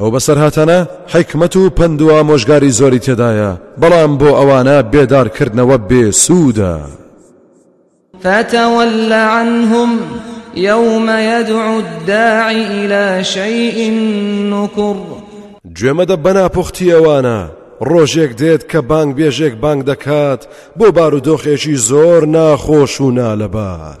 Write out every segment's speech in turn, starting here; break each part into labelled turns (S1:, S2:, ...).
S1: ئەو بەسەرهاتانە حیکمەت و پەند و ئامۆژگاری زۆری تێدایە، بەڵام بۆ ئەوانە بێدار کردنەوە بێ سوودە.
S2: فتول عنهم یوم یدعو الداعی الی شیء نکر.
S1: گوێ مەدە بە ناپوختی ئەوانە، ڕۆژێک دێت کە بانگبێژێک بانگ دەکات بۆ بارودۆخێکی زۆر ناخۆش و نالەبار.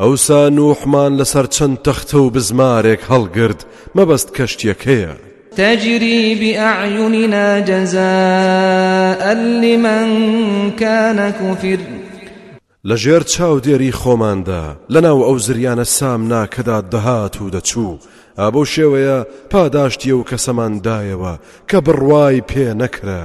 S1: ئەوسا نوحمان لەسەر چەند تەختە و بزمارێک هەڵگرت مەبەست کەشتیەکەیە.
S2: تجری بأعیوننا جزاء لمن کان کفر
S1: لەژێر چاودێری خۆماندا لەناو ئەو زریانە سامناکەدا دەهات و دەچوو ئابەو شێوەیە پاداشتی ئەو کەسەمان دایەوە کە بڕوای پێ نەکرا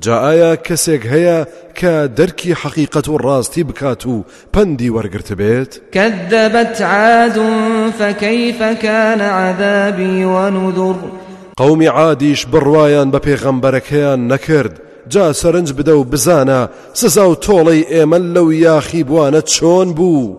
S1: جا ئایا کەسێک هەیە کە دەرکی حەقیقەت و ڕاستی بکات و پەندی وەرگرتبێت؟
S2: کەذەبەت عاد فکیف کان عذابی ونذر
S1: قەومی عادیش بڕوایان بە پێغەمبەرەکەیان نەکرد، جا سەرنج بدە و بزانە سزا و تۆڵەی ئێمە لەو یاخیبووانە چۆن بوو.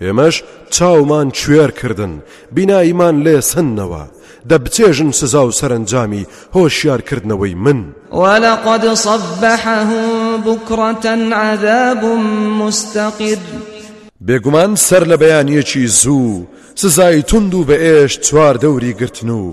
S1: ئێمەش چاومان کوێر کردن بیناییمان لێ سەندنەوە دەبچێژن سزا و سەرەنجامی هۆشیار کردنەوەی من
S2: وەلەقد صبحهم بکرة عذاب مستقر
S1: بێگومان سەر لە بەیانیەکی زوو سزای توند و بەئێش چوار دەوری گرتن و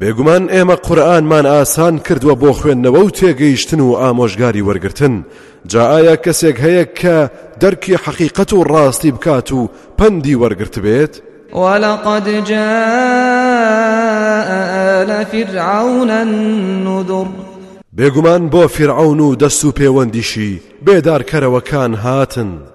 S1: بێگومان ئێمە قورئانمان ئاسان کردووە بۆ خوێندنەوە و تێگەیشتن و ئامۆژگاری وەرگرتن جا ئایا کەسێک هەیە کە دەرکی حەقیقەت و ڕاستی بکات و پەندی وەرگرت بێت؟
S2: ولقد جاء آل فرعون النذر
S1: بێگومان بۆ فیرعەون و دەست و پێوەندیشی بێدارکەرەوەکان هاتن.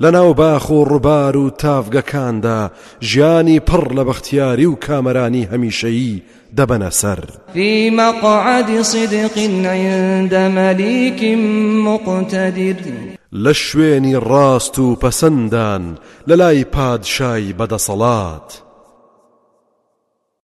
S1: لەناو باخ و ڕوبار و تاڤگەکاندا ژیانی پڕ لە بەختیاری و کامەرانی هەمیشەیی دەبەنە سەر.
S2: فی مقعد صدق عند ملیک مقتدر.
S1: لە شوێنی ڕاست و پەسەنددان لەلای پادشای بەدەسەڵات.